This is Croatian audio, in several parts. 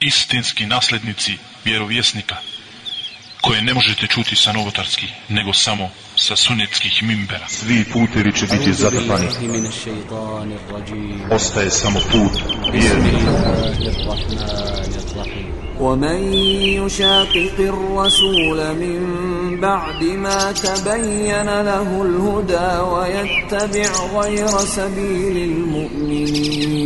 istinski naslednici vjerovjesnika, koje ne možete čuti sa novotarskih, nego samo sa sunetskih mimbera. Svi putevi će biti zatrpani. Ostaje samo put vjernika. ومن يشاقق الرسول من بعد ما تبين له الهدى ويتبع غير سبيل المؤمنين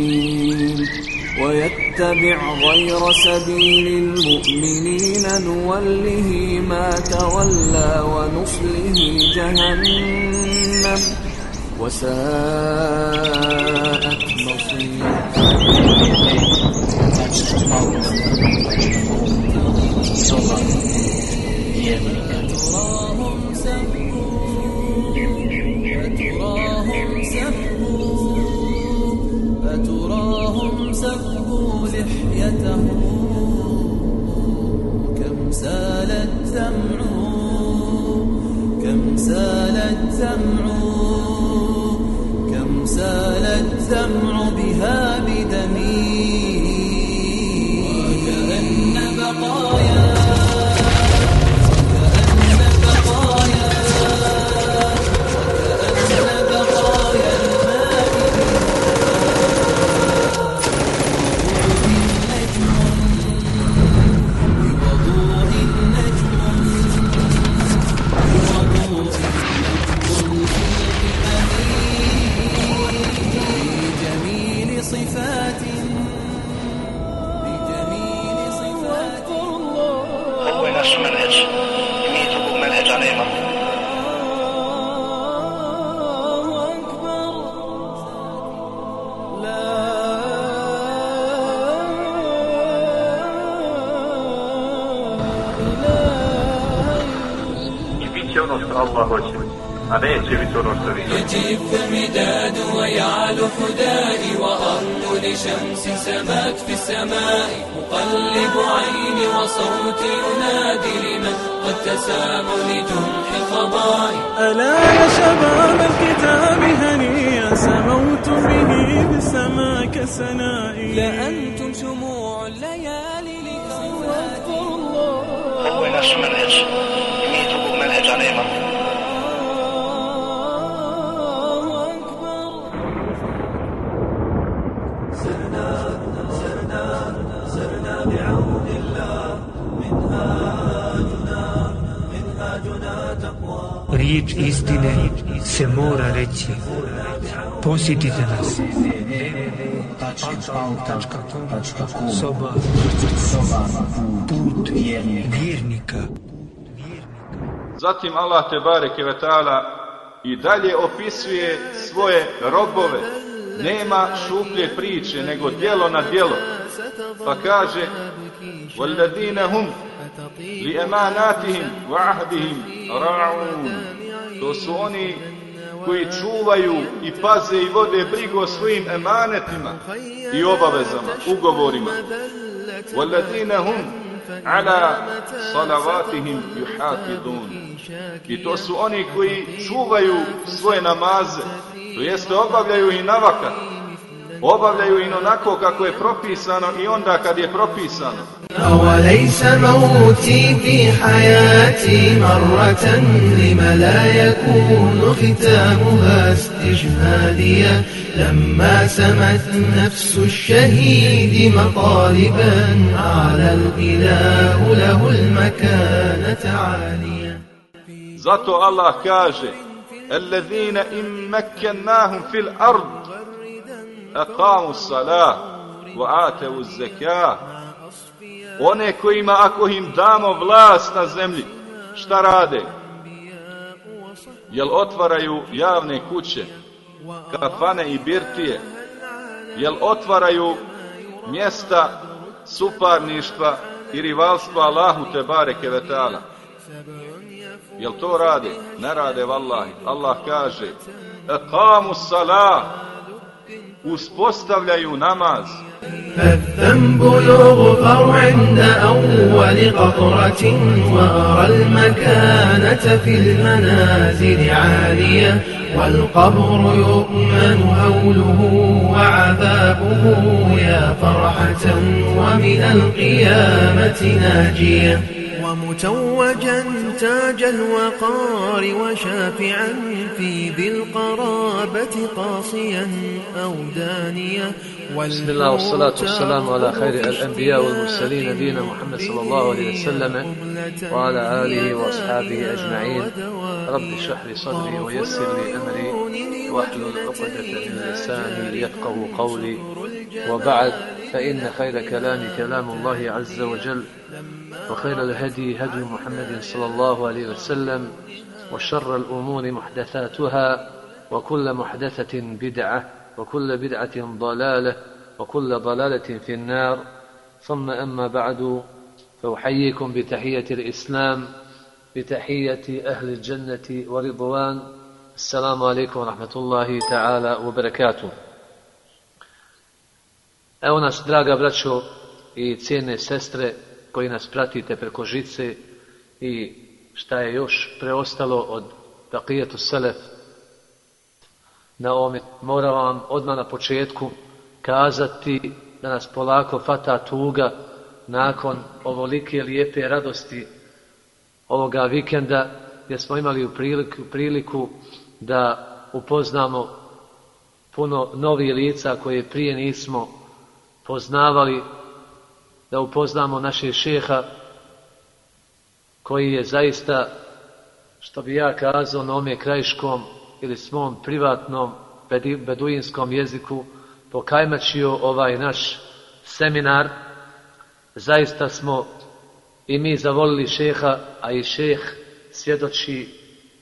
ويتبع غير سبيل المؤمنين نوله ما تولى ونصله جهنم. وساءت مصيرا تراهم فتراهم فتراهم لحيته. كم سال الدمع كم سال الدمع كم سال الدمع بها نفس منهج. يميتوا بمنهج عليه مرض الله وجهه أنا يجب تنور ويعلو حدادي وأرض لشمس سمات في السماء مقلب عيني وصوتي ينادي لمن قد تسام لجمح الفضاء ألا يا شباب الكتاب هنيا سموت به بالسماء كسنائي. يا أنتم شموع الليالي لكواتي أول نفس منهج يميتكم منهج على إمامكم riječ istine se mora reći. Posjetite nas. Soba. Put vjernika. Zatim Allah te bareke ve i dalje opisuje svoje robove. Nema šuplje priče, nego djelo na djelo. Pa kaže وَالَّذِينَ هُمْ لِأَمَانَاتِهِمْ وَعَهْدِهِمْ ra'un." To su oni koji čuvaju i paze i vode brigu o svojim emanetima i obavezama, ugovorima. وَالَّذِينَ هُمْ عَلَى صَلَوَاتِهِمْ يُحَافِظُونَ I to su oni koji čuvaju svoje namaze, to jeste obavljaju i navakat, obavljaju i onako kako je propisano i onda kad je propisano. أوليس موتي في حياتي مرة لم لا يكون ختامها استشهاديا لما سمت نفس الشهيد مطالبا على الإله له المكانة عاليا. Zato Allah kaže الذين إن مكناهم في الأرض أقاموا الصلاة وآتوا الزكاة One kojima ako im damo vlast na zemlji, šta rade? Jel otvaraju javne kuće, kafane i birtije? Jel otvaraju mjesta suparništva i rivalstva Allahu te bareke ve taala? Jel to rade? Ne rade vallahi. Allah kaže: "Aqamu salah." Uspostavljaju namaz. فالذنب يغفر عند أول قطرة وأرى المكانة في المنازل عالية والقبر يؤمن هوله وعذابه يا فرحة ومن القيامة ناجية. ومتوجا تاج الوقار وشافعا في ذي القرابة قاصيا أو دانية بسم الله والصلاة والسلام على خير الأنبياء والمرسلين نبينا محمد صلى الله عليه وسلم وعلى آله وأصحابه أجمعين. رب اشرح لي صدري ويسر لي أمري. واحلل عقدة من لساني يفقه قولي. وبعد. فإن خير كلام كلام الله عز وجل وخير الهدي هدي محمد صلى الله عليه وسلم وشر الأمور محدثاتها وكل محدثة بدعة وكل بدعة ضلالة وكل ضلالة في النار. ثم أما بعد فأحييكم بتحية الإسلام بتحية أهل الجنة ورضوان. السلام عليكم ورحمة الله تعالى وبركاته. Evo nas, draga braćo i cijene sestre koji nas pratite preko žice i šta je još preostalo od Baqijetu Selef na ovome. Moram vam odmah na početku kazati da nas polako fata tuga nakon ovolike lijepe radosti ovoga vikenda gdje smo imali u priliku, priliku da upoznamo puno novih lica koje prije nismo poznavali, da upoznamo naše šeha koji je zaista, što bi ja kazao na ome krajiškom ili svom privatnom beduinskom jeziku, pokajmačio ovaj naš seminar. Zaista smo i mi zavolili šeha, a i šeh svjedoči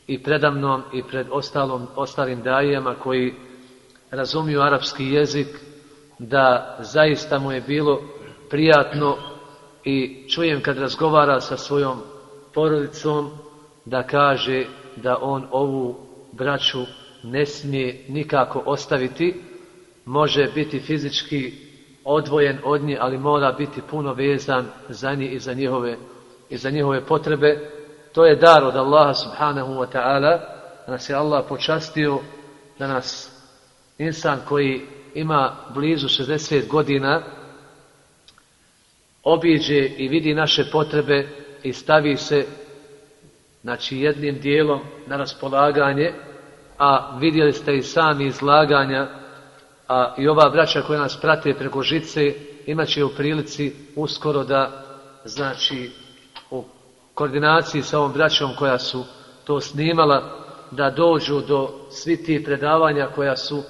i predamnom i pred ostalom, ostalim dajama koji razumiju arapski jezik, da zaista mu je bilo prijatno i čujem kad razgovara sa svojom porodicom da kaže da on ovu braću ne smije nikako ostaviti, može biti fizički odvojen od nje, ali mora biti puno vezan za njih i za njihove, i za njihove potrebe. To je dar od Allaha subhanahu wa ta'ala, da nas je Allah počastio, da nas insan koji ima blizu 60 godina obiđe i vidi naše potrebe i stavi se znači jednim dijelom na raspolaganje, a vidjeli ste i sami izlaganja, a i ova braća koja nas prate preko žice imat će u prilici uskoro da znači u koordinaciji sa ovom braćom koja su to snimala da dođu do svi tih predavanja koja su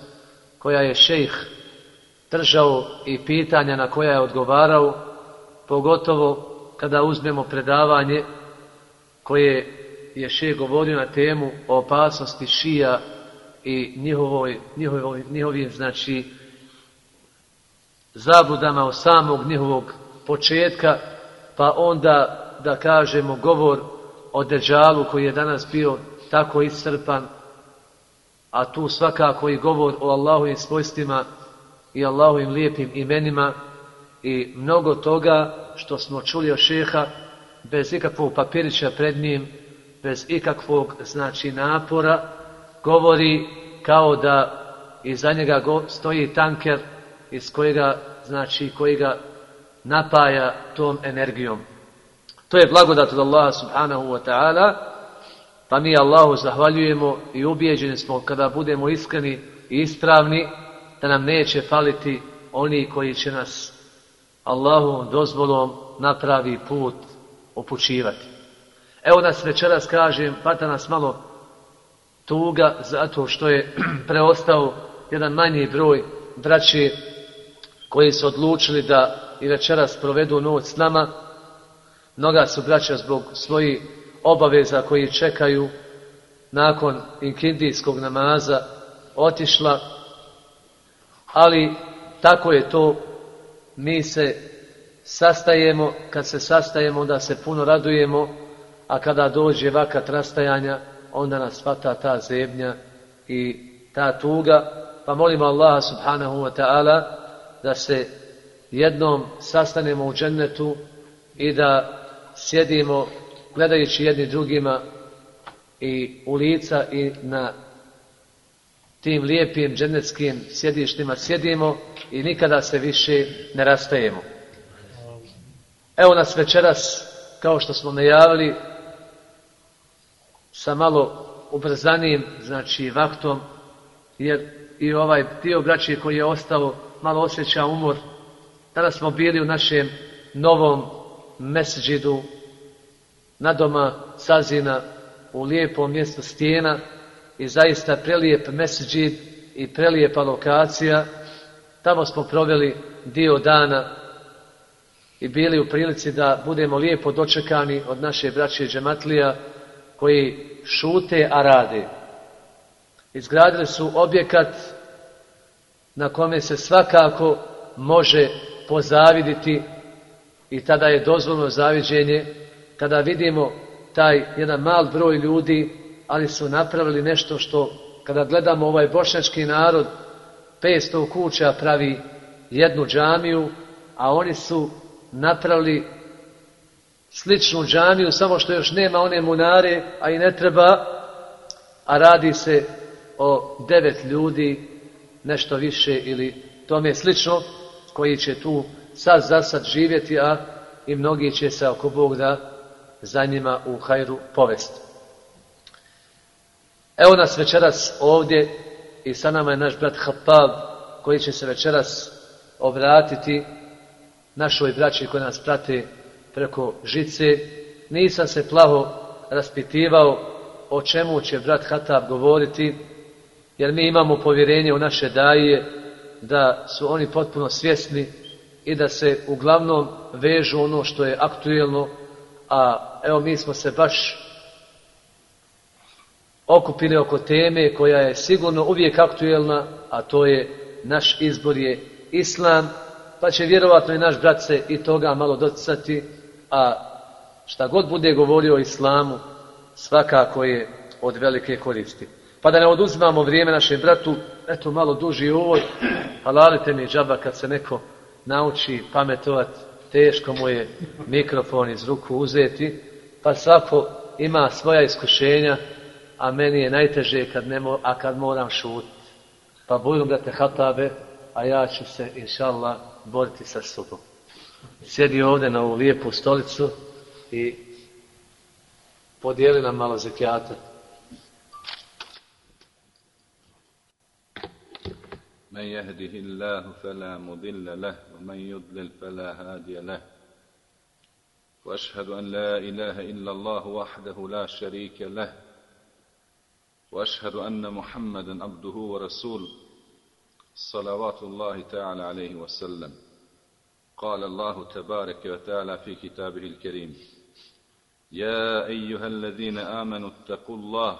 koja je šejh držao i pitanja na koja je odgovarao, pogotovo kada uzmemo predavanje koje je šejh govorio na temu o opasnosti šija i njihovoj, njihovoj, njihovim, znači, zabludama od samog njihovog početka, pa onda, da kažemo, govor o Deđalu koji je danas bio tako iscrpan, a tu svakako i govor o Allahovim svojstvima i Allahovim lijepim imenima i mnogo toga što smo čuli od šeha bez ikakvog papirića pred njim, bez ikakvog znači napora, govori kao da iza njega stoji tanker iz kojega, znači, koji ga napaja tom energijom. To je blagodat od Allaha subhanahu wa ta'ala, pa mi Allahu zahvaljujemo i ubijeđeni smo kada budemo iskreni i ispravni da nam neće faliti oni koji će nas Allahovom dozvolom napravi put upućivati. Evo nas večeras kažem, pata nas malo tuga zato što je preostao jedan manji broj braće koji su odlučili da i večeras provedu noć s nama. Mnoga su braća zbog svojih obaveza koji čekaju nakon inkindijskog namaza otišla, ali tako je to, mi se sastajemo, kad se sastajemo onda se puno radujemo, a kada dođe vakat rastajanja, onda nas hvata ta zebnja i ta tuga, pa molimo Allaha subhanahu wa ta'ala da se jednom sastanemo u džennetu i da sjedimo gledajući jedni drugima i u lica i na tim lijepim džennetskim sjedištima sjedimo i nikada se više ne rastajemo. Evo nas večeras, kao što smo najavili, sa malo ubrzanim, znači vaktom, jer i ovaj dio braće koji je ostao malo osjeća umor. Danas smo bili u našem novom mesđidu na doma Sazina u lijepom mjestu stijena i zaista prelijep mesđid i prelijepa lokacija. Tamo smo proveli dio dana i bili u prilici da budemo lijepo dočekani od naše braće džematlija koji šute, a rade. Izgradili su objekat na kome se svakako može pozaviditi i tada je dozvoljno zaviđenje kada vidimo taj jedan mal broj ljudi, ali su napravili nešto što kada gledamo ovaj bošnjački narod 500 kuća pravi jednu džamiju, a oni su napravili sličnu džamiju, samo što još nema one munare, a i ne treba, a radi se o devet ljudi, nešto više ili tome slično, koji će tu sad za sad živjeti, a i mnogi će se oko Bog da za njima u hajru povesti. Evo nas večeras ovdje i sa nama je naš brat Hattab koji će se večeras obratiti našoj braći koji nas prate preko žice. Nisam se plaho raspitivao o čemu će brat Hatab govoriti, jer mi imamo povjerenje u naše daje da su oni potpuno svjesni i da se uglavnom vežu ono što je aktuelno, a evo mi smo se baš okupili oko teme koja je sigurno uvijek aktuelna, a to je naš izbor je Islam, pa će vjerovatno i naš brat se i toga malo doticati, a šta god bude govorio o Islamu, svakako je od velike koristi. Pa da ne oduzimamo vrijeme našem bratu, eto malo duži uvod, halalite mi džaba kad se neko nauči pametovat, teško mu je mikrofon iz ruku uzeti, pa svako ima svoja iskušenja, a meni je najteže kad ne mo, a kad moram šutiti. Pa budem da te hatabe, a ja ću se, inša boriti sa sobom. Sjedi ovdje na ovu lijepu stolicu i podijeli nam malo zekijata. من يهده الله فلا مضل له ومن يضلل فلا هادي له. وأشهد أن لا إله إلا الله وحده لا شريك له. وأشهد أن محمدا عبده ورسوله صلوات الله تعالى عليه وسلم. قال الله تبارك وتعالى في كتابه الكريم يا أيها الذين آمنوا اتقوا الله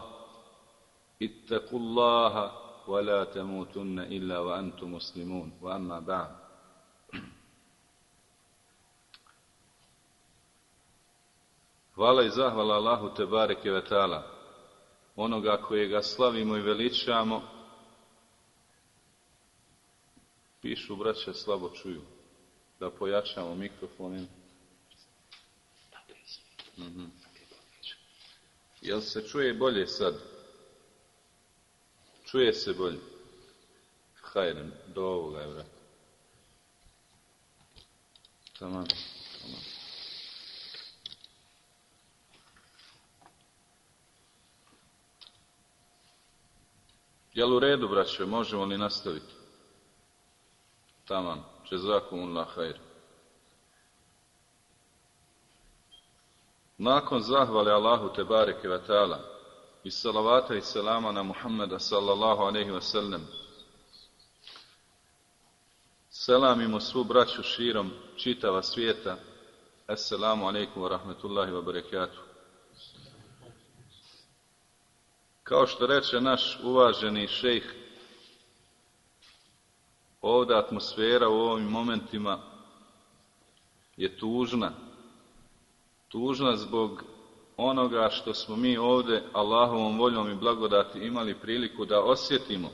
اتقوا الله ولا تموتن الا وانتم مسلمون واما بعد Hvala i zahvala Allahu Tebareke ve Ta'ala, onoga kojega slavimo i veličamo, pišu braće slabo čuju, da pojačamo mikrofon. Mhm. Jel se čuje bolje sad? Čuje se bolje. Hajden, do ovoga je vrat. Tamam. Tamam. Jel u redu, braće, možemo li nastaviti? Tamam, džezakumullah hajr. Nakon zahvale Allahu te bareke ve ta'ala i salavata i selama na Muhammeda sallallahu alaihi wa sallam, selamimo svu braću širom čitava svijeta. Assalamu alaikum wa rahmetullahi wa barakatuh. Kao što reče naš uvaženi šejh, ovdje atmosfera u ovim momentima je tužna. Tužna zbog onoga što smo mi ovdje Allahovom voljom i blagodati imali priliku da osjetimo.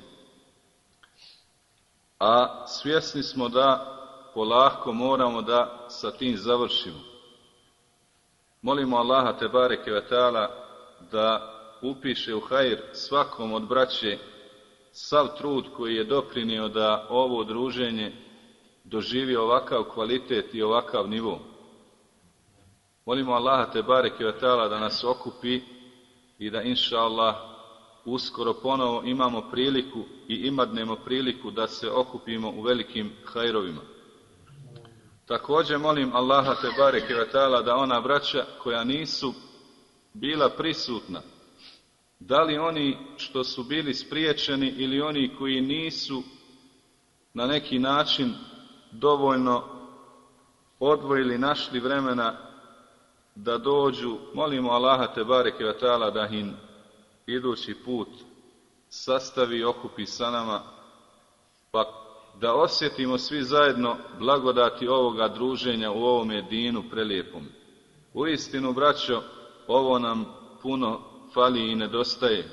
A svjesni smo da polahko moramo da sa tim završimo. Molimo Allaha te bareke da upiše u hajr svakom od braće sav trud koji je doprinio da ovo druženje doživi ovakav kvalitet i ovakav nivo. Molimo Allaha te bareke da nas okupi i da inša Allah uskoro ponovo imamo priliku i imadnemo priliku da se okupimo u velikim hajrovima. Također molim Allaha te bareke da ona braća koja nisu bila prisutna da li oni što su bili spriječeni ili oni koji nisu na neki način dovoljno odvojili, našli vremena da dođu, molimo Allaha te bareke ve taala da im idući put sastavi i okupi sa nama, pa da osjetimo svi zajedno blagodati ovoga druženja u ovome dinu prelijepom. U istinu, braćo, ovo nam puno fali i nedostaje.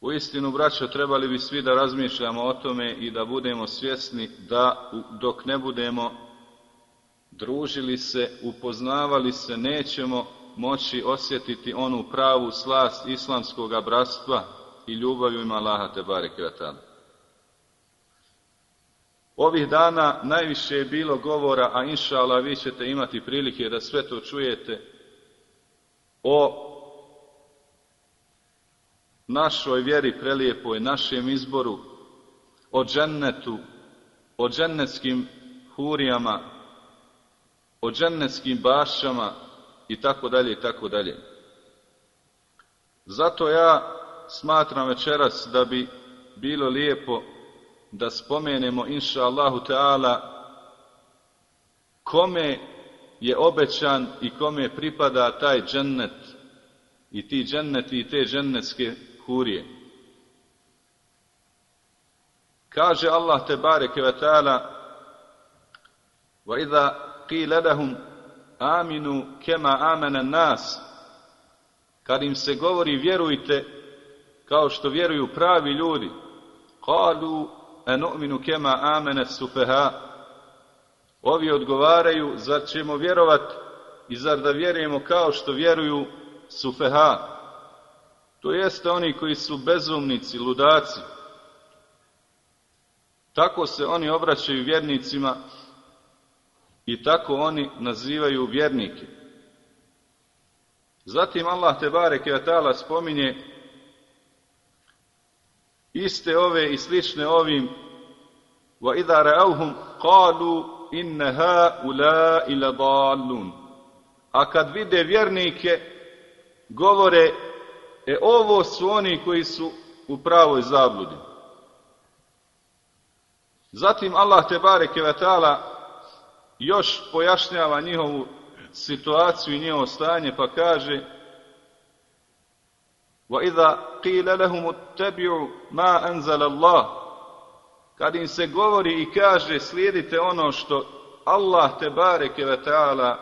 U istinu, braćo, trebali bi svi da razmišljamo o tome i da budemo svjesni da dok ne budemo družili se, upoznavali se, nećemo moći osjetiti onu pravu slast islamskog bratstva i ljubavju ima Allaha te bareke Ovih dana najviše je bilo govora, a inša Allah vi ćete imati prilike da sve to čujete, o našoj vjeri prelijepoj, našem izboru, o džennetu, o džennetskim hurijama, o džennetskim bašama i tako dalje i tako dalje. Zato ja smatram večeras da bi bilo lijepo da spomenemo inša Allahu Teala kome je obećan i kome pripada taj džennet i ti dženneti i te džennetske hurije. Kaže Allah te bareke ve taala wa idha lahum aminu kema amana nas. Kad im se govori vjerujte kao što vjeruju pravi ljudi. Qalu anu'minu kema amana sufaha. Ovi odgovaraju zar ćemo vjerovat i zar da vjerujemo kao što vjeruju sufeha to jeste oni koji su bezumnici, ludaci. Tako se oni obraćaju vjernicima i tako oni nazivaju vjernike. Zatim Allah te bareke spominje iste ove i slične ovim wa idha ra'awhum qalu inna ila dallun a kad vide vjernike govore E ovo su oni koji su u pravoj zabludi. Zatim Allah te bareke ve još pojašnjava njihovu situaciju i njihovo stanje pa kaže وَإِذَا قِيلَ لَهُمُ اتَّبِعُوا مَا أَنزَلَ اللَّهُ Kad im se govori i kaže slijedite ono što Allah te bareke ve ta'ala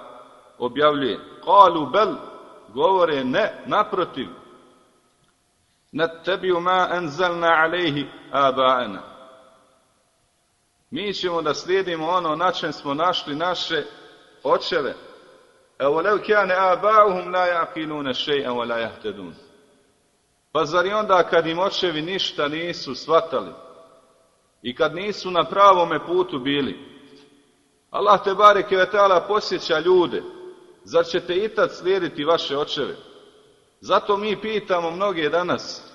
objavljuje. Qalu bel govore ne, naprotiv, nattabiju ma anzalna alejhi aba'ana. Mi ćemo da slijedimo ono na čem smo našli naše očeve. Evo lev kjane aba'uhum la jaqilune še'an wa la jahtedun. Pa zar i onda kad im očevi ništa nisu svatali i kad nisu na pravome putu bili, Allah te bareke ve posjeća ljude, zar ćete i tad slijediti vaše očeve? Zato mi pitamo mnoge danas,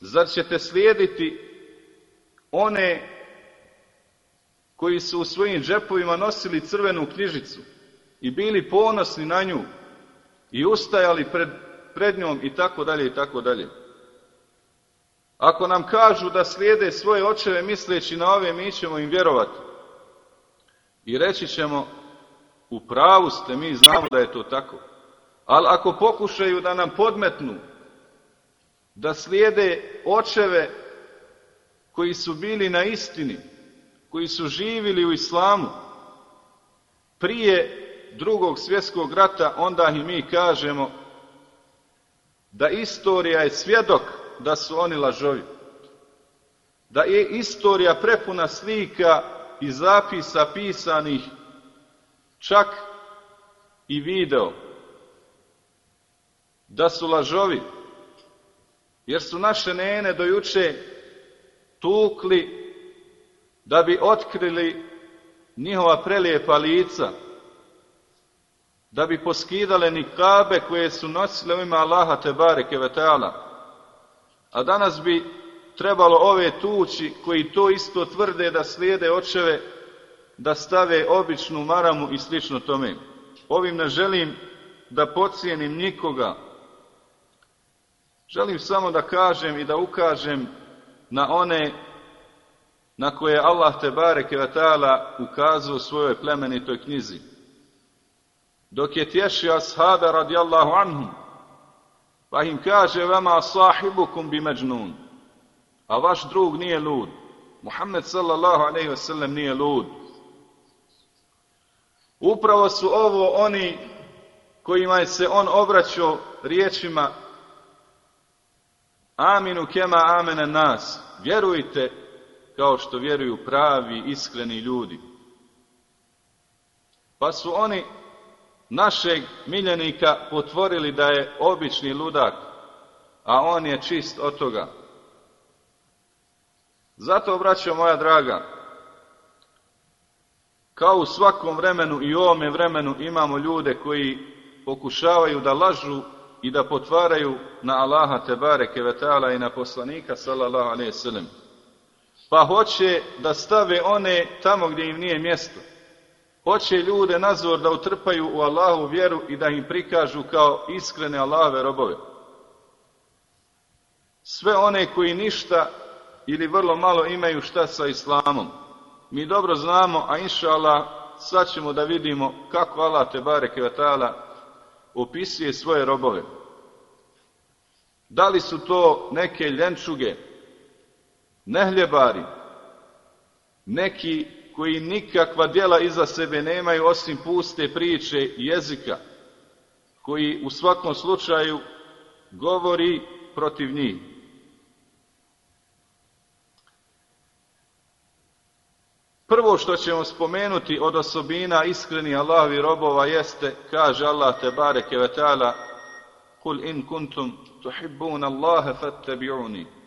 zar ćete slijediti one koji su u svojim džepovima nosili crvenu knjižicu i bili ponosni na nju i ustajali pred, pred njom i tako dalje i tako dalje. Ako nam kažu da slijede svoje očeve misleći na ove, mi ćemo im vjerovati. I reći ćemo, u pravu ste, mi znamo da je to tako. Ali ako pokušaju da nam podmetnu da slijede očeve koji su bili na istini, koji su živili u islamu prije drugog svjetskog rata, onda i mi kažemo da istorija je svjedok da su oni lažovi. Da je istorija prepuna slika i zapisa pisanih, čak i video, da su lažovi, jer su naše nene do juče tukli da bi otkrili njihova prelijepa lica, da bi poskidale nikabe koje su nosile u ime Allaha Tebare Kevetala. A danas bi trebalo ove tući koji to isto tvrde da slijede očeve, da stave običnu maramu i slično tome. Ovim ne želim da pocijenim nikoga. Želim samo da kažem i da ukažem na one na koje Allah Tebare Kevetala ukazao u svojoj plemenitoj knjizi. Dok je tješio ashabe radijallahu anhum, pa im kaže vama sahibukum bi međnun, a vaš drug nije lud. Muhammed sallallahu alaihi ve sellem nije lud. Upravo su ovo oni kojima je se on obraćao riječima Aminu kema amene nas. Vjerujte kao što vjeruju pravi, iskreni ljudi. Pa su oni našeg miljenika potvorili da je obični ludak, a on je čist od toga. Zato, braćo moja draga, kao u svakom vremenu i u ovome vremenu imamo ljude koji pokušavaju da lažu i da potvaraju na Allaha Tebare Kevetala i na poslanika sallallahu alaihi sallam. Pa hoće da stave one tamo gdje im nije mjesto. Hoće ljude nazor da utrpaju u Allahu vjeru i da im prikažu kao iskrene Allahove robove. Sve one koji ništa ili vrlo malo imaju šta sa Islamom. Mi dobro znamo, a inša Allah, sad ćemo da vidimo kako Allah te bareke opisuje svoje robove. Da li su to neke ljenčuge, nehljebari, neki koji nikakva djela iza sebe nemaju osim puste priče jezika, koji u svakom slučaju govori protiv njih. Prvo što ćemo spomenuti od osobina iskreni Allahovi robova jeste, kaže Allah te bareke ve ta'ala, Kul in kuntum tuhibbuna Allahe fattabi'uni.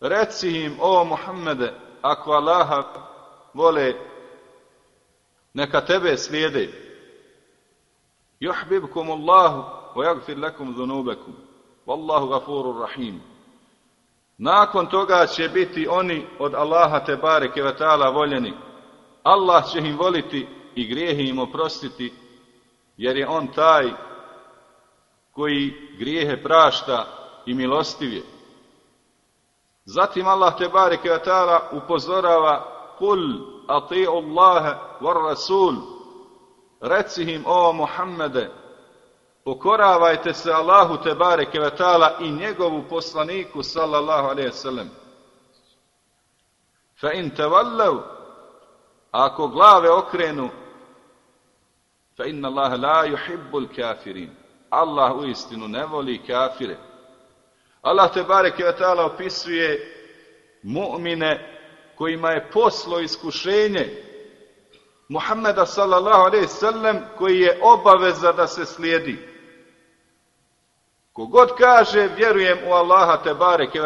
Reci im, o Muhammede, ako Allaha vole, neka tebe slijede. Juhbibkum Allahu, wa jagfir lakum dhunubekum. Wallahu gafurur rahim. Nakon toga će biti oni od Allaha te bareke ve voljeni. Allah će im voliti i grijehe im oprostiti, jer je on taj koji grijehe prašta i milostiv je. Zatim Allah te bareke ve upozorava kul ati'u Allah war rasul reci im o Muhammede pokoravajte se Allahu te bareke i njegovu poslaniku sallallahu alejhi ve Fa in tawallaw ako glave okrenu fa inna Allah la yuhibbul kafirin. Allah u istinu ne voli kafire. Allah te bareke ve opisuje mu'mine kojima je poslo iskušenje Muhammeda sallallahu alejhi ve koji je obaveza da se slijedi. Kogod kaže vjerujem u Allaha te bareke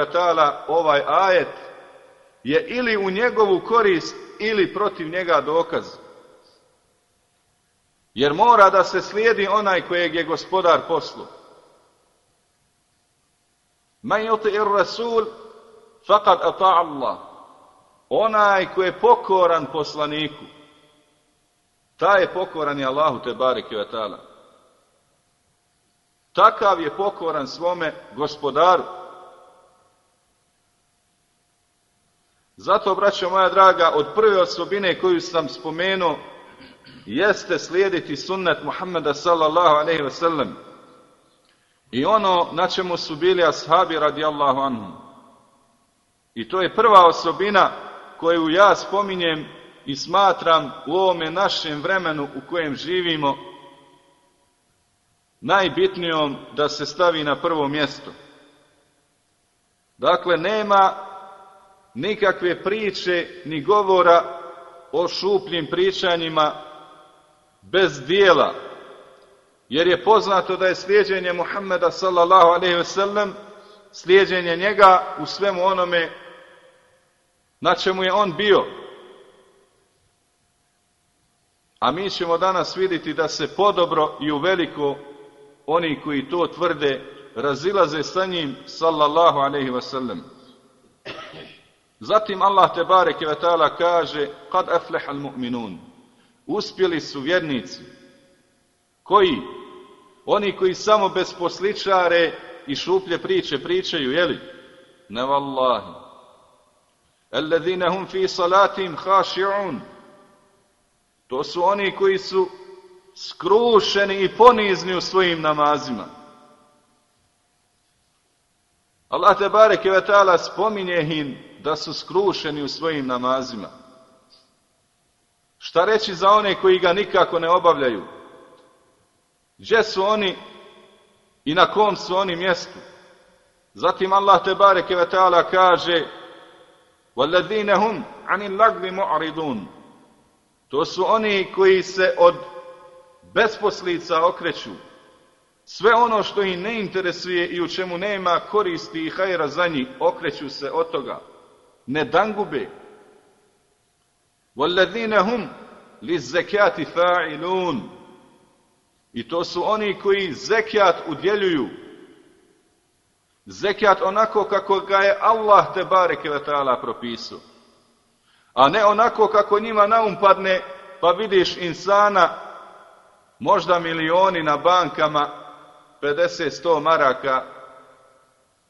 ovaj ajet je ili u njegovu korist ili protiv njega dokaz. Jer mora da se slijedi onaj kojeg je gospodar poslu. Man ir rasul faqad ata Allah. Onaj koji je pokoran poslaniku, taj je pokoran i Allahu te bareke ve Takav je pokoran svome gospodaru. Zato, braćo moja draga, od prve osobine koju sam spomenuo, jeste slijediti sunnet Muhammeda sallallahu alaihi ve sellem. I ono na čemu su bili ashabi radijallahu anhum. I to je prva osobina koju ja spominjem i smatram u ovome našem vremenu u kojem živimo najbitnijom da se stavi na prvo mjesto. Dakle, nema nikakve priče ni govora o šupljim pričanjima bez dijela, jer je poznato da je slijedjenje Muhammeda sallallahu alaihi ve sellem slijedjenje njega u svemu onome na čemu je on bio. A mi ćemo danas vidjeti da se podobro i u veliko oni koji to tvrde razilaze sa njim sallallahu alaihi wa sallam. Zatim Allah te bareke ve taala kaže kad aflaha mu'minun. Uspjeli su vjernici. Koji? Oni koji samo bez posličare i šuplje priče pričaju, jeli? Ne vallahi. Alladhina hum fi salatim khashi'un. To su oni koji su skrušeni i ponizni u svojim namazima. Allah te bareke ve taala spominje im da su skrušeni u svojim namazima. Šta reći za one koji ga nikako ne obavljaju? Gdje su oni i na kom su oni mjestu? Zatim Allah te bareke ve taala kaže: "Walladine hum anil lagvi mu'ridun." To su oni koji se od besposlica okreću. Sve ono što ih ne interesuje i u čemu nema koristi i hajra za njih, okreću se od toga. Ne dangube. "Walladine hum lizekati fa'ilun." I to su oni koji zekijat udjeljuju. Zekijat onako kako ga je Allah te bareke ve taala propisao. A ne onako kako njima naumpadne, pa vidiš insana možda milioni na bankama 50-100 maraka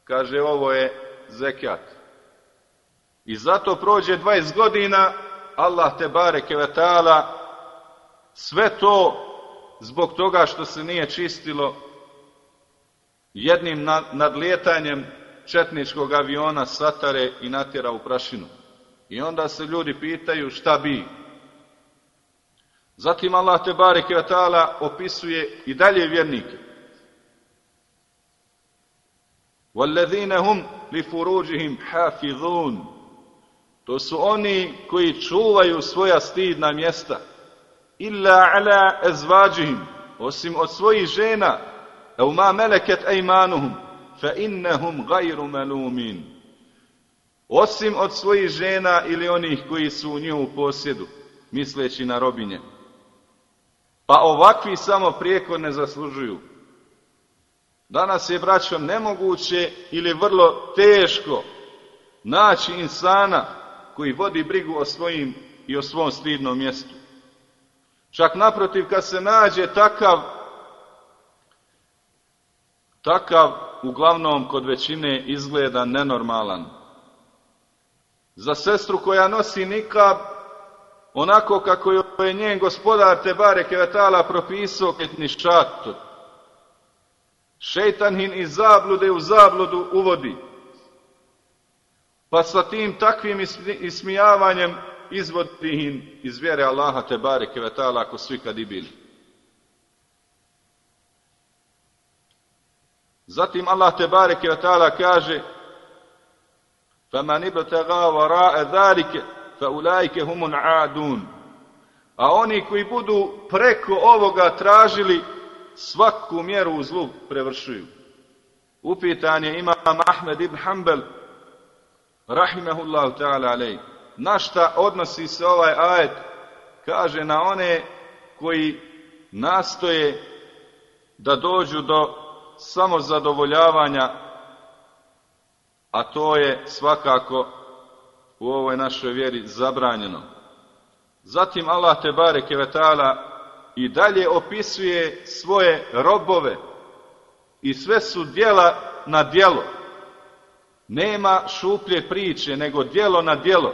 kaže ovo je zekijat. I zato prođe 20 godina Allah te bareke sve to zbog toga što se nije čistilo jednim nadlijetanjem četničkog aviona satare i natjera u prašinu. I onda se ljudi pitaju šta bi. Zatim Allah te bareke ve taala opisuje i dalje vjernike. وَالَّذِينَ هُمْ لِفُرُوجِهِمْ حَافِظُونَ To su oni koji čuvaju svoja stidna mjesta. Illa ala ezvađihim, osim od svojih žena, au ma meleket ejmanuhum, fa innahum gajru malumin. Osim od svojih žena ili onih koji su u nju posjedu, misleći na robinje. Pa ovakvi samo prijeko ne zaslužuju. Danas je, braćo, nemoguće ili vrlo teško naći insana koji vodi brigu o svojim i o svom stidnom mjestu. Čak naprotiv, kad se nađe takav, takav uglavnom kod većine izgleda nenormalan. Za sestru koja nosi nikab, onako kako je njen gospodar Tebare Kevetala propisao ketni šatot. Šeitan hin iz zablude u zabludu uvodi. Pa sa tim takvim ismijavanjem izvodi im iz vjere Allaha te bareke kevetala ako svi kad i bili. Zatim Allah te bareke kevetala kaže kaže: "Faman ibtaga wara'a zalika faulaika humul aadun." A oni koji budu preko ovoga tražili svaku mjeru u zlu prevršuju. Upitanje je imam Ahmed ibn Hanbel rahimehullahu ta'ala alejhi na šta odnosi se ovaj ajet? Kaže na one koji nastoje da dođu do samozadovoljavanja, a to je svakako u ovoj našoj vjeri zabranjeno. Zatim Allah te bareke ve ta'ala i dalje opisuje svoje robove i sve su dijela na dijelo. Nema šuplje priče, nego dijelo na dijelo.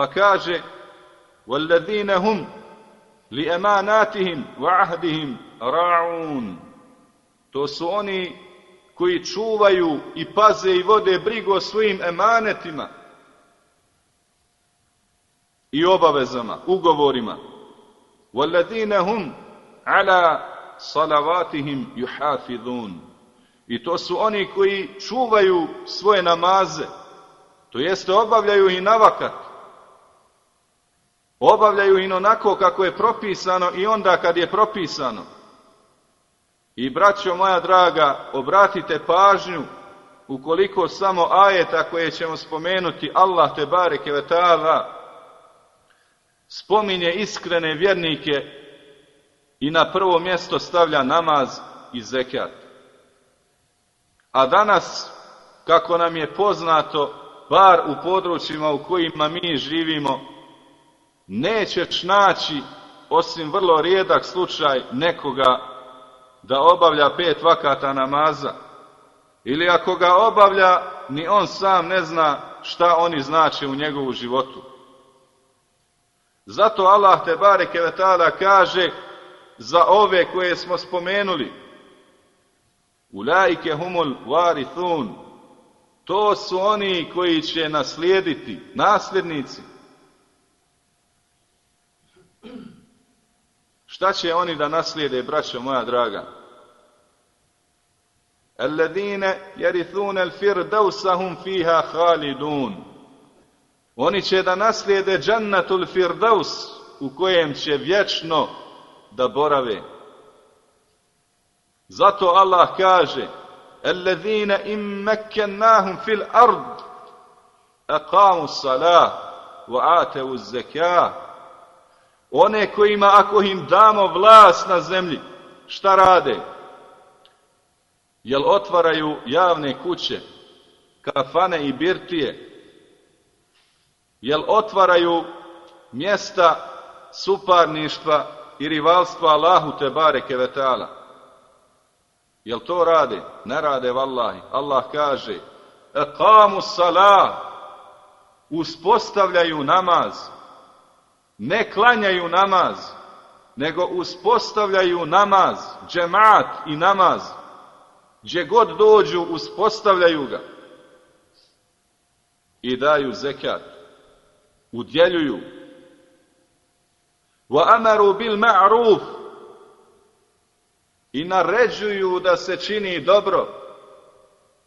Pa kaže وَالَّذِينَ هُمْ لِأَمَانَاتِهِمْ وَعَهْدِهِمْ raun, To su oni koji čuvaju i paze i vode brigu o svojim emanetima i obavezama, ugovorima. وَالَّذِينَ هُمْ عَلَى صَلَوَاتِهِمْ يُحَافِظُونَ I to su oni koji čuvaju svoje namaze, to jeste obavljaju i navakat, obavljaju in onako kako je propisano i onda kad je propisano. I braćo moja draga, obratite pažnju ukoliko samo ajeta koje ćemo spomenuti Allah te bareke ve ta'ala spominje iskrene vjernike i na prvo mjesto stavlja namaz i zekat. A danas, kako nam je poznato, bar u područjima u kojima mi živimo, nećeš naći, osim vrlo rijedak slučaj, nekoga da obavlja pet vakata namaza. Ili ako ga obavlja, ni on sam ne zna šta oni znače u njegovu životu. Zato Allah te bareke ve ta'ala kaže za ove koje smo spomenuli Ulaike humul warithun to su oni koji će naslijediti, nasljednici. Šta će oni da naslijede, braćo moja draga? Alladine jerithun al firdausa hum fiha khalidun. Oni će da naslijede džannatul firdaus u kojem će vječno da borave. Zato Allah kaže الذين إن مكناهم في الأرض أقاموا الصلاة وآتوا الزكاة one kojima ako im damo vlast na zemlji, šta rade? Jel otvaraju javne kuće, kafane i birtije? Jel otvaraju mjesta suparništva i rivalstva Allahu te bareke vetala? Jel to rade? Ne rade vallahi. Allah kaže Ekamu salah uspostavljaju namaz ne klanjaju namaz, nego uspostavljaju namaz, džemat i namaz. Gdje god dođu, uspostavljaju ga. I daju zekat. Udjeljuju. Wa amaru bil ma'ruf. I naređuju da se čini dobro.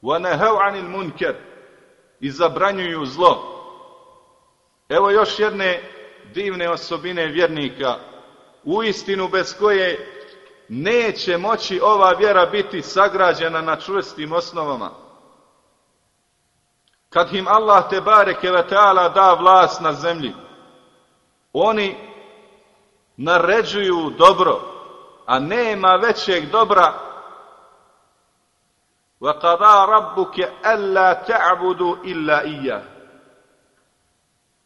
Wa nahaw anil munker. I zabranjuju zlo. Evo još jedne divne osobine vjernika, u istinu bez koje neće moći ova vjera biti sagrađena na čvrstim osnovama. Kad im Allah te bareke ve ta'ala da vlast na zemlji, oni naređuju dobro, a nema većeg dobra وَقَضَا رَبُّكَ أَلَّا تَعْبُدُوا إِلَّا إِيَّهُ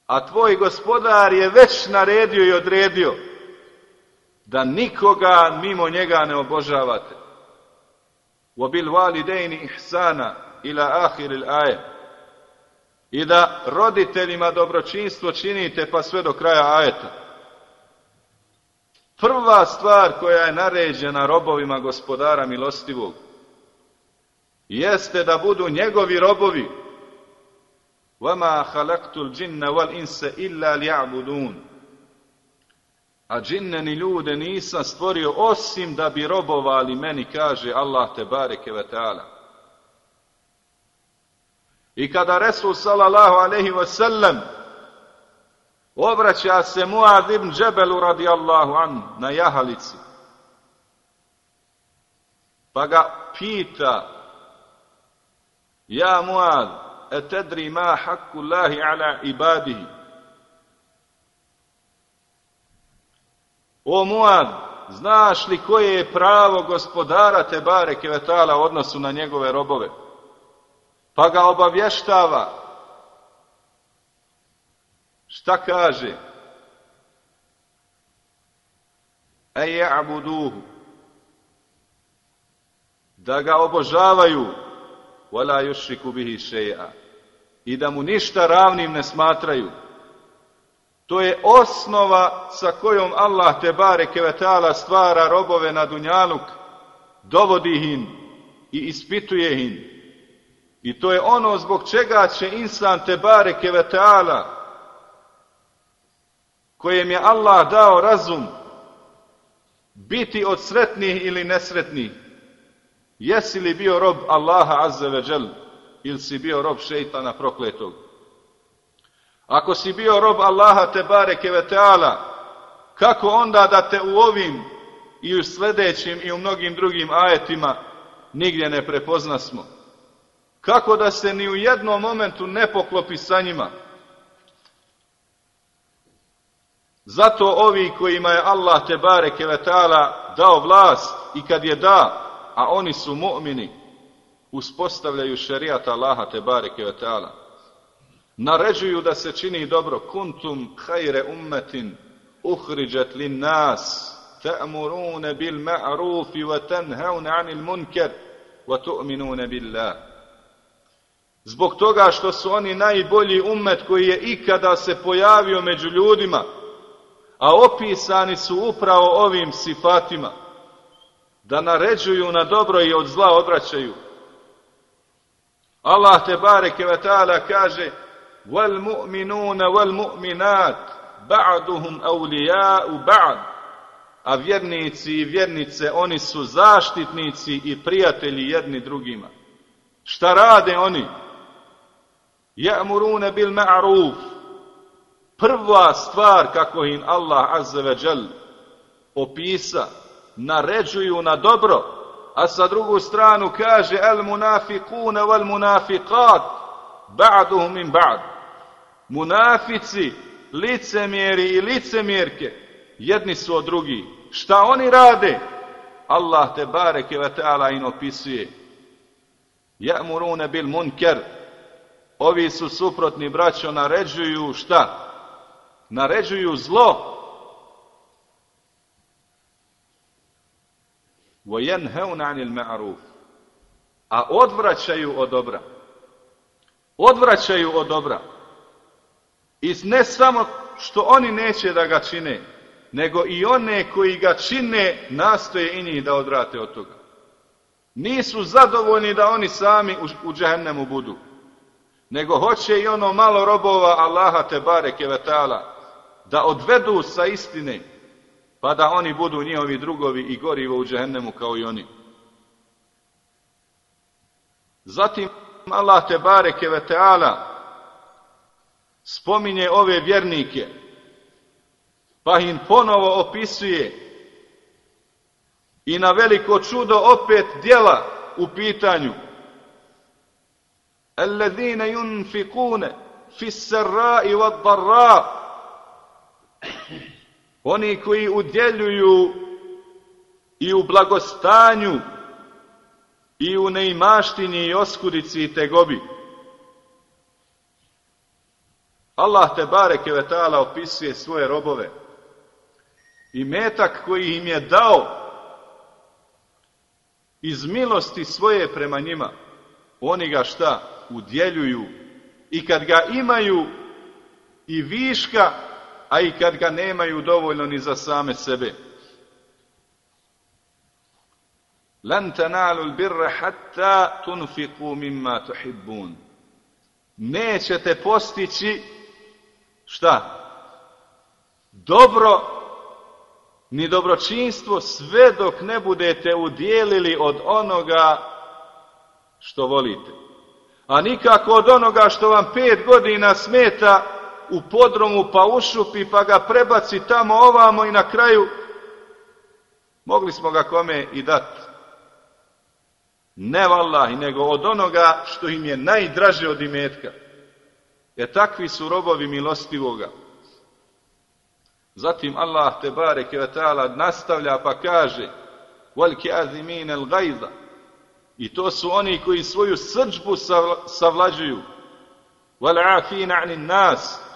a tvoj gospodar je već naredio i odredio da nikoga mimo njega ne obožavate. Wabil validejni ihsana ila ahiril aje. I da roditeljima dobročinstvo činite pa sve do kraja ajeta. Prva stvar koja je naređena robovima gospodara milostivog jeste da budu njegovi robovi وَمَا خَلَقْتُ الْجِنَّ وَالْإِنْسَ إِلَّا لِيَعْبُدُونَ A džinne ni ljude nisam stvorio osim da bi robovali meni, kaže Allah te bareke ve ta'ala. I kada Resul sallallahu alaihi wa sallam obraća se Muad ibn Džebelu radijallahu an na jahalici. Pa ga pita Ja Muad, etedri ma hakku Allahi ala ibadihi. O Muad, znaš li koje je pravo gospodara te bareke vetala odnosu na njegove robove? Pa ga obavještava Šta kaže? E ja'buduhu. Da ga obožavaju. Wala yushriku bihi še'a. I da mu ništa ravnim ne smatraju. To je osnova sa kojom Allah te bareke ve stvara robove na dunjaluk, dovodi ih i ispituje ih. I to je ono zbog čega će insan te bareke ve kojem je Allah dao razum biti od sretnih ili nesretnih. Jesi li bio rob Allaha azze ve džel ili si bio rob šeitana prokletog? Ako si bio rob Allaha te bareke ve teala, kako onda da te u ovim i u sljedećim i u mnogim drugim ajetima nigdje ne prepoznasmo? Kako da se ni u jednom momentu ne poklopi sa njima? Zato ovi kojima je Allah te bareke ve taala dao vlast i kad je da, a oni su mu'mini, uspostavljaju šerijat Allaha te bareke ve taala. Naređuju da se čini dobro kuntum hajre ummetin uhriđat lin nas ta'murune bil ma'rufi wa tanhauna anil munker wa tu'minune billah. Zbog toga što su oni najbolji ummet koji je ikada se pojavio među ljudima, a opisani su upravo ovim sifatima, da naređuju na dobro i od zla odvraćaju. Allah te bareke ve taala kaže: "Wal mu'minuna wal mu'minat ba'duhum awliya'u ba'd." A vjernici i vjernice oni su zaštitnici i prijatelji jedni drugima. Šta rade oni? Ya'muruna bil ma'ruf. Prva stvar kako im Allah azza ve džel opisa, naređuju na dobro, a sa drugu stranu kaže el munafikune wal munafiqat ba'duhum min ba'd. Munafici, licemjeri i licemjerke, jedni su od drugih. Šta oni rade? Allah te bareke ve ta'ala im opisuje. Ja'murune bil munker. Ovi su suprotni braćo naređuju šta? Naređuju zlo. وَيَنْهَوْنَ عَنِ الْمَعْرُوفِ A odvraćaju od dobra. Odvraćaju od dobra. I ne samo što oni neće da ga čine, nego i one koji ga čine nastoje i njih da odvrate od toga. Nisu zadovoljni da oni sami u, u džehennemu budu, nego hoće i ono malo robova Allaha te bareke vetala da odvedu sa istine, pa da oni budu njihovi drugovi i gorivo u džehennemu kao i oni. Zatim Allah te bareke vetala spominje ove vjernike, pa im ponovo opisuje i na veliko čudo opet djela u pitanju. Alladhina yunfikune fi sarra'i wad Oni koji udjeljuju i u blagostanju i u neimaštini i oskudici i tegobi. Allah te bareke ve opisuje svoje robove i metak koji im je dao iz milosti svoje prema njima, oni ga šta? Udjeljuju. I kad ga imaju i viška, a i kad ga nemaju dovoljno ni za same sebe. Lan tanalu l-birra hatta tunfiku mimma tuhibbun. Nećete postići šta? Dobro ni dobročinstvo sve dok ne budete udjelili od onoga što volite. A nikako od onoga što vam pet godina smeta u podromu pa ušupi pa ga prebaci tamo ovamo i na kraju mogli smo ga kome i dati. Ne vallahi, nego od onoga što im je najdraže od imetka. Jer takvi su robovi milostivoga. Zatim Allah te bareke taala nastavlja pa kaže: "Wal kazimin al ghaiza" I to su oni koji svoju srđbu savlađuju. "Wal afina 'anil nas"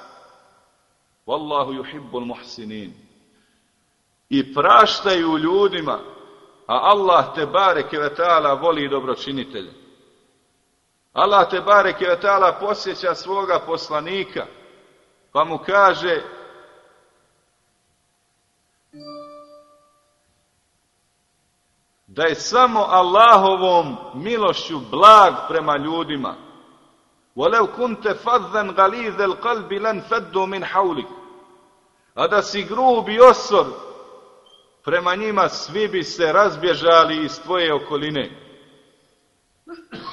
Wallahu yuhibbul muhsinin. I praštaju ljudima, a Allah te bareke ve taala voli dobročinitelje. Allah te bareke ve taala posjeća svoga poslanika, pa mu kaže da je samo Allahovom milošću blag prema ljudima. وَلَوْ كُنْتَ فَذًّا غَلِيذَ الْقَلْبِ لَنْ فَدُّوا مِنْ حَوْلِكَ A da si grub i osor, prema njima svi bi se razbježali iz tvoje okoline.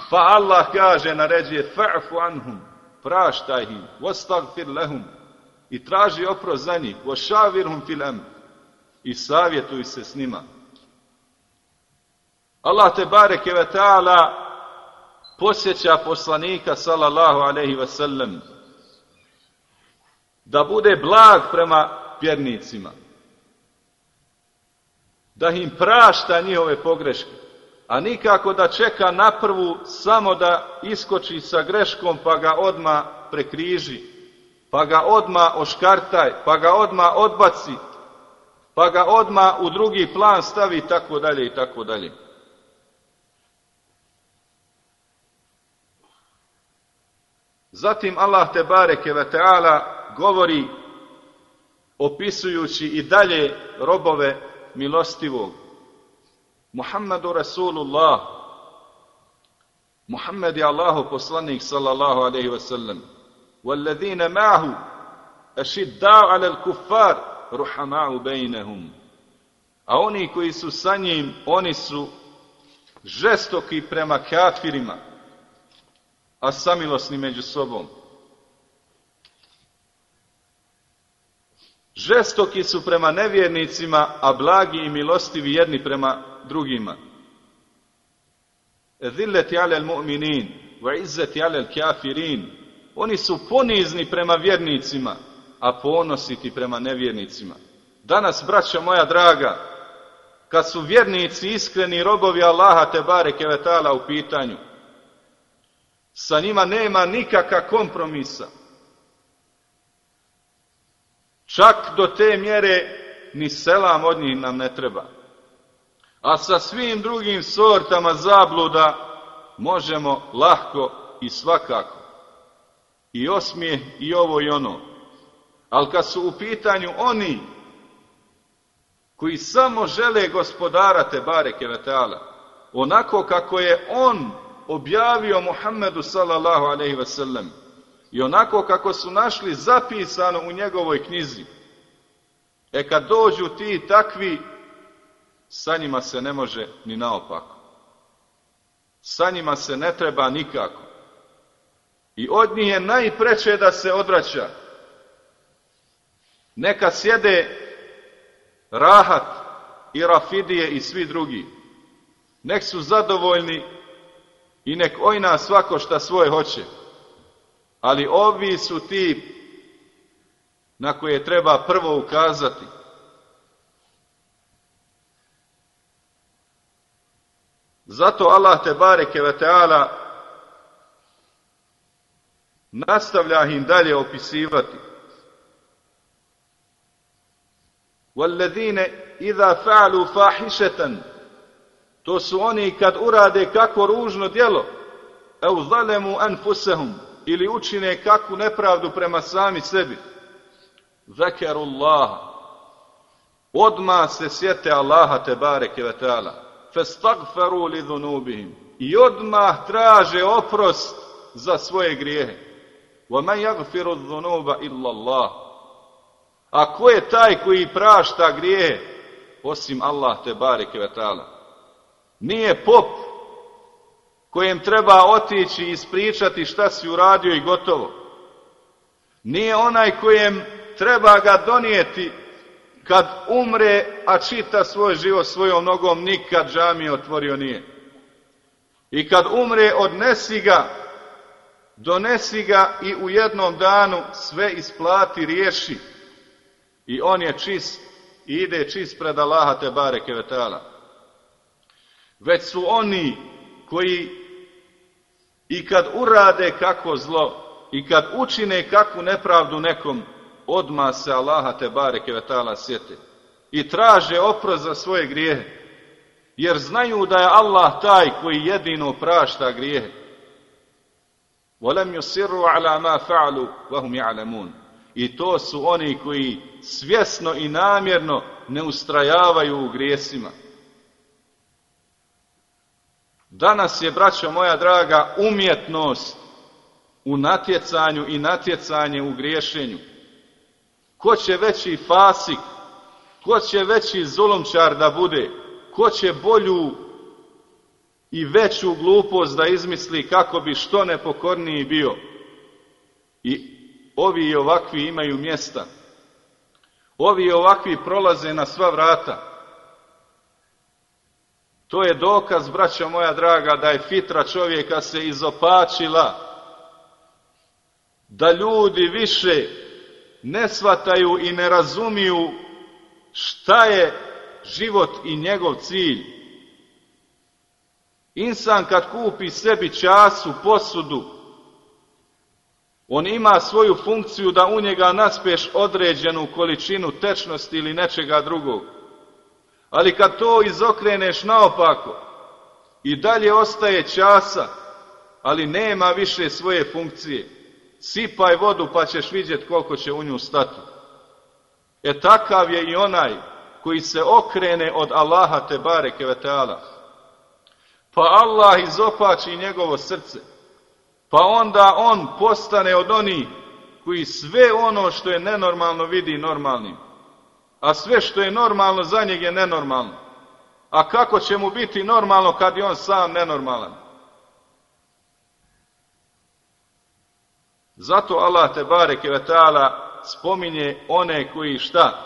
Pa Allah kaže, naređuje, fa'fu anhum, praštaj im, vostagfir lehum, i traži oprost za njih, vošavirhum fil amr, i savjetuj se s njima. Allah te bareke ve ta'ala posjeća poslanika sallallahu alaihi ve sellem da bude blag prema vjernicima, da im prašta njihove pogreške, a nikako da čeka na prvu samo da iskoči sa greškom pa ga odma prekriži, pa ga odma oškartaj, pa ga odma odbaci, pa ga odma u drugi plan stavi tako dalje i tako dalje. Zatim Allah te bareke ve taala govori opisujući i dalje robove milostivog. Muhammedu Rasulullah, Muhammed je Allahu poslanik sallallahu alaihi wa sallam. والذين معه أشداء على الكفار رحماء بينهم a oni koji su sa njim, oni su žestoki prema kafirima, a samilosni među sobom. Žestoki su prema nevjernicima, a blagi i milostivi jedni prema drugima. Zilleti alel mu'minin, wa izzeti alel kafirin. Oni su ponizni prema vjernicima, a ponositi prema nevjernicima. Danas, braća moja draga, kad su vjernici iskreni robovi Allaha te bareke vetala u pitanju, sa njima nema nikakva kompromisa. Čak do te mjere ni selam od njih nam ne treba. A sa svim drugim sortama zabluda možemo lahko i svakako. I osmije i ovo i ono. Ali kad su u pitanju oni koji samo žele gospodara te bareke vetala, onako kako je on objavio Muhammedu sallallahu alaihi ve sellem, i onako kako su našli zapisano u njegovoj knjizi. E kad dođu ti takvi, sa njima se ne može ni naopako. Sa njima se ne treba nikako. I od njih je najpreče da se odvraća. Neka sjede rahat i rafidije i svi drugi. Nek su zadovoljni i nek ojna svako šta svoje hoće. Ali ovi su ti na koje treba prvo ukazati. Zato Allah te bareke ve taala nastavlja im dalje opisivati. وَالَّذِينَ إِذَا فَعَلُوا فَاحِشَةً to su oni kad urade kako ružno djelo, eu zalemu anfusahum, ili učine kakvu nepravdu prema sami sebi. Zekerullah. Odma se sjete Allaha te bareke ve taala. Fastagfiru li dhunubihim. I odmah traže oprost za svoje grijehe. Wa man yaghfiru dhunuba illa Allah. A ko je taj koji prašta grijehe osim Allah te bareke ve taala? Nije pop kojem treba otići i ispričati šta si uradio i gotovo. Nije onaj kojem treba ga donijeti kad umre, a čita svoj život svojom nogom, nikad džami otvorio nije. I kad umre, odnesi ga, donesi ga i u jednom danu sve isplati, riješi. I on je čist i ide čist pred Allaha te bareke vetala Već su oni koji i kad urade kako zlo i kad učine kakvu nepravdu nekom, odma se Allaha te bareke vetala sjete i traže oprost za svoje grijehe. Jer znaju da je Allah taj koji jedino prašta grijehe. وَلَمْ يُسِرُّ عَلَى مَا فَعَلُوا وَهُمْ يَعْلَمُونَ I to su oni koji svjesno i namjerno ne ustrajavaju u grijesima. Danas je, braćo moja draga, umjetnost u natjecanju i natjecanje u griješenju. Ko će veći fasik, ko će veći zulumčar da bude, ko će bolju i veću glupost da izmisli kako bi što nepokorniji bio. I ovi i ovakvi imaju mjesta. Ovi i ovakvi prolaze na sva vrata. To je dokaz, braćo moja draga, da je fitra čovjeka se izopačila. Da ljudi više ne shvataju i ne razumiju šta je život i njegov cilj. Insan kad kupi sebi času, posudu, on ima svoju funkciju da u njega naspeš određenu količinu tečnosti ili nečega drugog. Ali kad to izokreneš naopako i dalje ostaje časa, ali nema više svoje funkcije, sipaj vodu pa ćeš vidjeti koliko će u nju stati. E takav je i onaj koji se okrene od Allaha te bareke veteala. Pa Allah izopači njegovo srce. Pa onda on postane od onih koji sve ono što je nenormalno vidi normalnim. A sve što je normalno za njeg je nenormalno. A kako će mu biti normalno kad je on sam nenormalan? Zato Allah te bareke ve taala spominje one koji šta?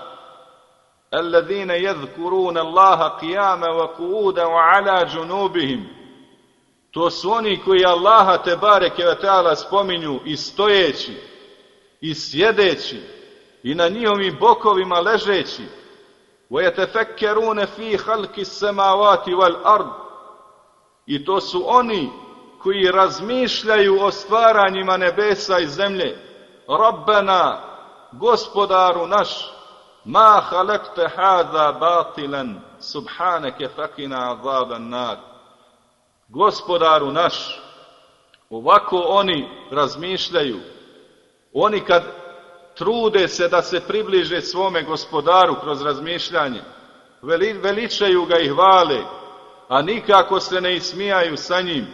Alladine yadhkuruna Allaha qiyama wa qu'udan wa ala junubihim. To su oni koji Allaha te bareke ve taala spominju i stojeći i sjedeći i na njihovim bokovima ležeći. Fi khalqis samawati wal ard. I to su oni koji razmišljaju o stvaranjima nebesa i zemlje. Rabbena, gospodaru naš, ma halekte hada batilan, subhaneke fakina azaban nar. Gospodaru naš, ovako oni razmišljaju. Oni kad trude se da se približe svome gospodaru kroz razmišljanje, veličaju ga i hvale, a nikako se ne ismijaju sa njim,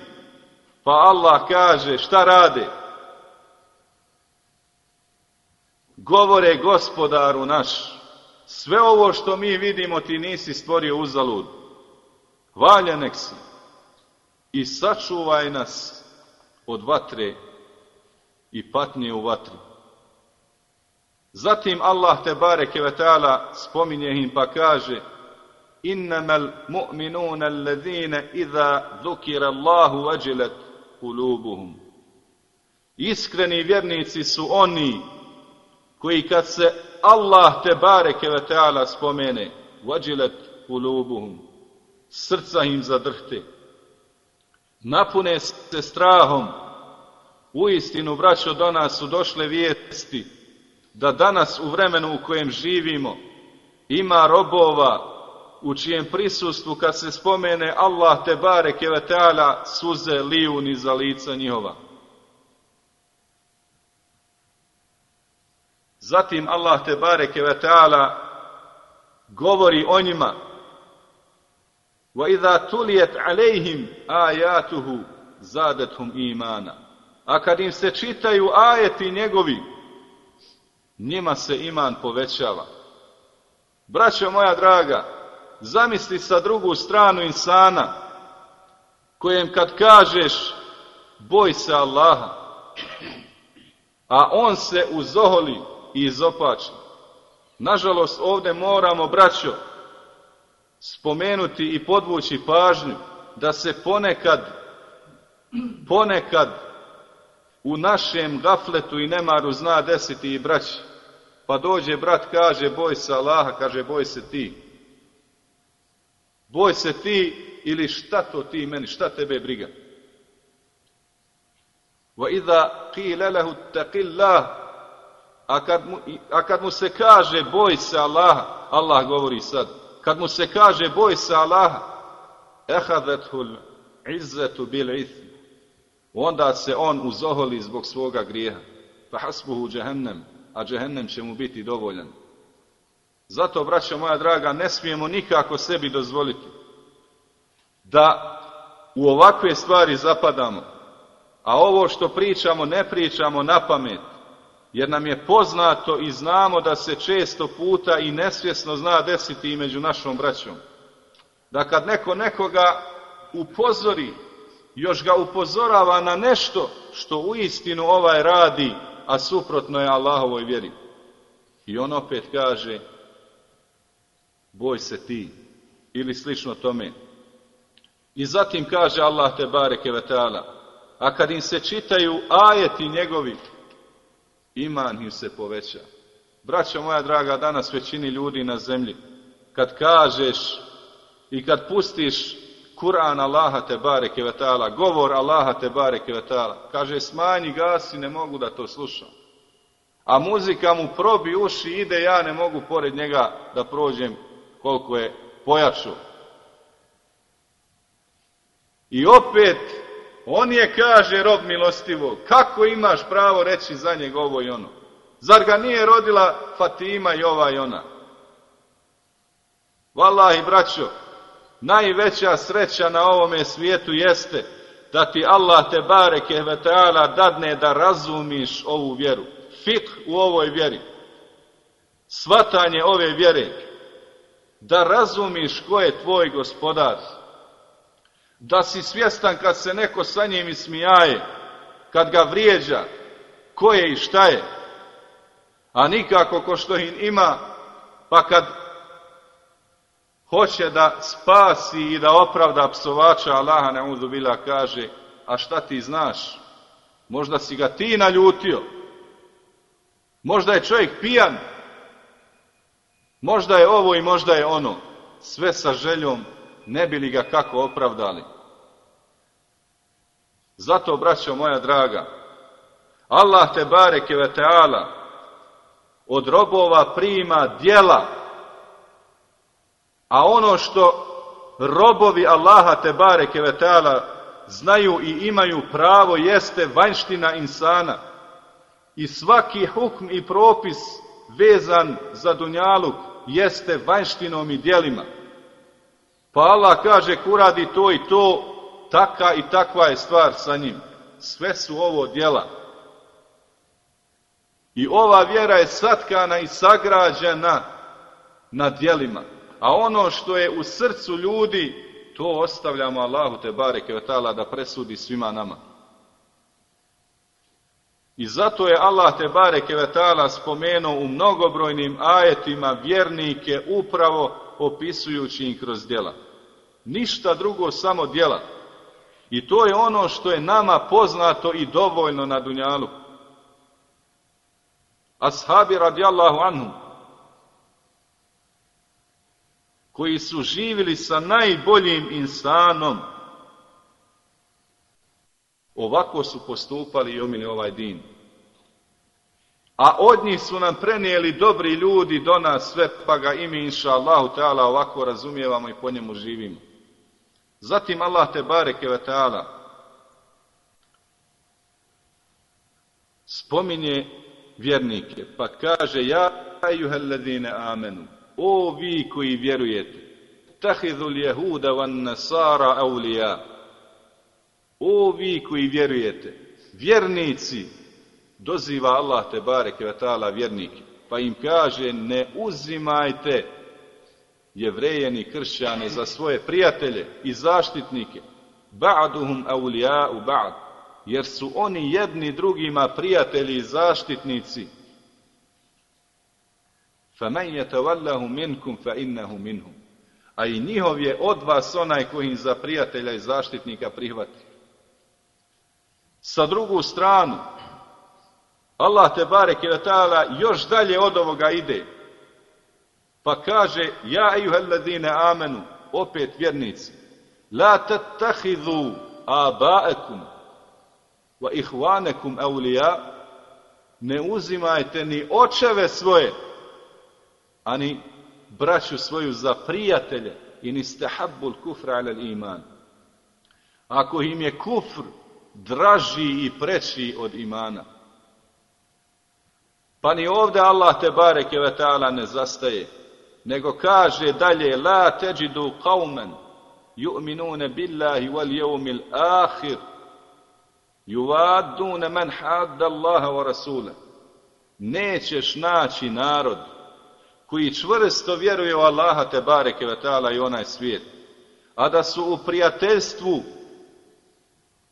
pa Allah kaže šta rade? Govore gospodaru naš, sve ovo što mi vidimo ti nisi stvorio uzalud. Valjanek si i sačuvaj nas od vatre i patnje u vatri. Zatim Allah te bareke ve taala spominje im pa kaže innamal mu'minuna alladhina idha dhukira Allahu wajilat kulubuhum. Iskreni vjernici su oni koji kad se Allah te bareke ve taala spomene, vađilet kulubuhum, srca im zadrhte, napune se strahom, u istinu, braćo, do nas su došle vijesti da danas u vremenu u kojem živimo ima robova u čijem prisustvu kad se spomene Allah te bareke ve suze liju ni za lica njihova. Zatim Allah te bareke ve govori o njima idha tuliyat alejhim ayatuhu zadatuhum imana. A kad im se čitaju ajeti njegovi, njima se iman povećava. Braćo moja draga, zamisli sa drugu stranu insana, kojem kad kažeš boj se Allaha, a on se uzoholi i izopači. Nažalost, ovdje moramo, braćo, spomenuti i podvući pažnju da se ponekad, ponekad u našem gafletu i nemaru zna desiti i braći. Pa dođe brat, kaže, boj se Allaha, kaže, boj se ti. Boj se ti ili šta to ti meni, šta tebe briga? Qila lahu taqillah a kad, mu, a kad mu se kaže boj se Allaha, Allah govori sad, kad mu se kaže boj se Allaha, ehadethu izzetu bil ithm, onda se on uzoholi zbog svoga grijeha. Pa hasbuhu džehennem, a džehennem će mu biti dovoljan. Zato, braćo moja draga, ne smijemo nikako sebi dozvoliti da u ovakve stvari zapadamo. A ovo što pričamo, ne pričamo na pamet, jer nam je poznato i znamo da se često puta i nesvjesno zna desiti i među našom braćom. Da kad neko nekoga upozori, još ga upozorava na nešto što u istinu ovaj radi, a suprotno je Allahovoj vjeri. I on opet kaže, boj se ti, ili slično tome. I zatim kaže Allah te bareke ve ta'ala, a kad im se čitaju ajeti njegovi, iman im se poveća. Braćo moja draga, danas većini ljudi na zemlji, kad kažeš i kad pustiš Kur'an Allaha te bareke ve ta'ala, govor Allaha te bareke ve ta'ala, kaže smanji gasi, ne mogu da to slušam. A muzika mu probi uši, ide, ja ne mogu pored njega da prođem koliko je pojačao. I opet, on je, kaže, rob milostivo, kako imaš pravo reći za njeg ovo i ono? Zar ga nije rodila Fatima i ova i ona? Wallahi, braćo, najveća sreća na ovome svijetu jeste da ti Allah te bareke ve ta'ala dadne da razumiš ovu vjeru. Fik u ovoj vjeri. Svatanje ove vjere. Da razumiš ko je tvoj gospodar. Da si svjestan kad se neko sa njim ismijaje, kad ga vrijeđa, ko je i šta je. A nikako ko što im ima, pa kad hoće da spasi i da opravda psovača Allaha ne bila kaže a šta ti znaš? Možda si ga ti naljutio. Možda je čovjek pijan. Možda je ovo i možda je ono. Sve sa željom ne bi li ga kako opravdali. Zato braćo moja draga Allah te bareke ve od robova prima djela a ono što robovi Allaha te bareke ve znaju i imaju pravo jeste vanjština insana. I svaki hukm i propis vezan za dunjaluk jeste vanjštinom i djelima. Pa Allah kaže ko radi to i to, taka i takva je stvar sa njim. Sve su ovo djela. I ova vjera je satkana i sagrađena na djelima. A ono što je u srcu ljudi, to ostavljamo Allahu te bareke da presudi svima nama. I zato je Allah te bareke spomenuo u mnogobrojnim ajetima vjernike upravo opisujući im kroz djela. Ništa drugo, samo djela. I to je ono što je nama poznato i dovoljno na dunjalu. Ashabi radijallahu anhum, koji su živjeli sa najboljim insanom, ovako su postupali i omili ovaj din. A od njih su nam prenijeli dobri ljudi do nas sve, pa ga imi inša Allahu Teala ovako razumijevamo i po njemu živimo. Zatim Allah te bareke ve Teala spominje vjernike, pa kaže ja ejuhellezine amenu o vi koji vjerujete, tahidul jehuda van nasara aulija. O vi koji vjerujete, vjernici, doziva Allah te bareke ve vjernike, pa im kaže ne uzimajte jevrejeni kršćane za svoje prijatelje i zaštitnike. Ba'duhum aulija u ba'd. Jer su oni jedni drugima prijatelji i zaštitnici فَمَنْ يَتَوَلَّهُ مِنْكُمْ فَإِنَّهُ مِنْهُمْ A i njihov je od vas onaj koji za prijatelja i zaštitnika prihvati. Sa drugu stranu, Allah te bareke još dalje od ovoga ide. Pa kaže, ja ejuhalladine amenu, opet vjernici, la tattahidu abaekum wa ihvanekum awliya ne uzimajte ni očeve svoje ani braću svoju za prijatelje i ni stehabbul kufra ala iman. Ako im je kufr draži i preći od imana. Pa ni ovdje Allah te bareke ve ta'ala ne zastaje, nego kaže dalje la teđidu qawman yu'minune billahi wal yawmil akhir yuvadune man hadda Allaha wa rasula. Nećeš naći narod koji čvrsto vjeruje u Allaha te bareke i onaj svijet, a da su u prijateljstvu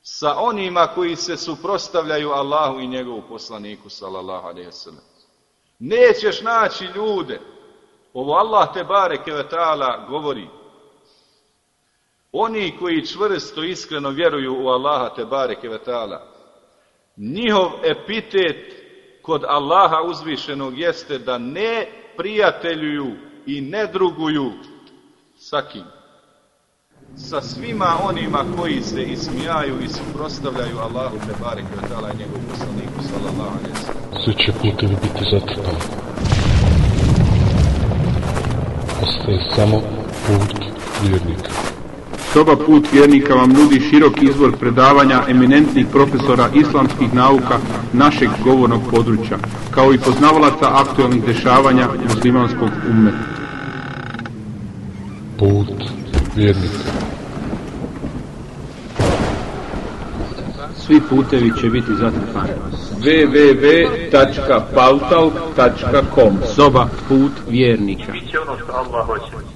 sa onima koji se suprostavljaju Allahu i njegovu poslaniku sallallahu alejhi ve. Nećeš naći ljude. Ovo Allah te bareke ve taala govori. Oni koji čvrsto iskreno vjeruju u Allaha te bareke ve taala. Njihov epitet kod Allaha uzvišenog jeste da ne prijateljuju i ne druguju sa kim? Sa svima onima koji se ismijaju i suprostavljaju Allahu te bareke ve taala i njegovu poslaniku sallallahu sellem. Svi će putevi biti zatrpani. Ostaje samo put vjernika. Soba Put vjernika vam nudi širok izbor predavanja eminentnih profesora islamskih nauka našeg govornog područja, kao i poznavalaca aktualnih dešavanja muslimanskog ummeta. Put vjernika. Svi putevi će biti zatrpani. www.pautalk.com Soba Put vjernika. Biće ono što Allah hoće,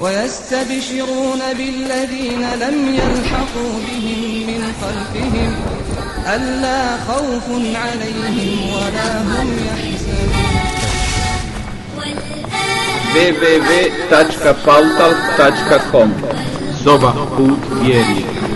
ويستبشرون بالذين لم يلحقوا بهم من خلفهم ألا خوف عليهم ولا هم يحزنون Soba Put.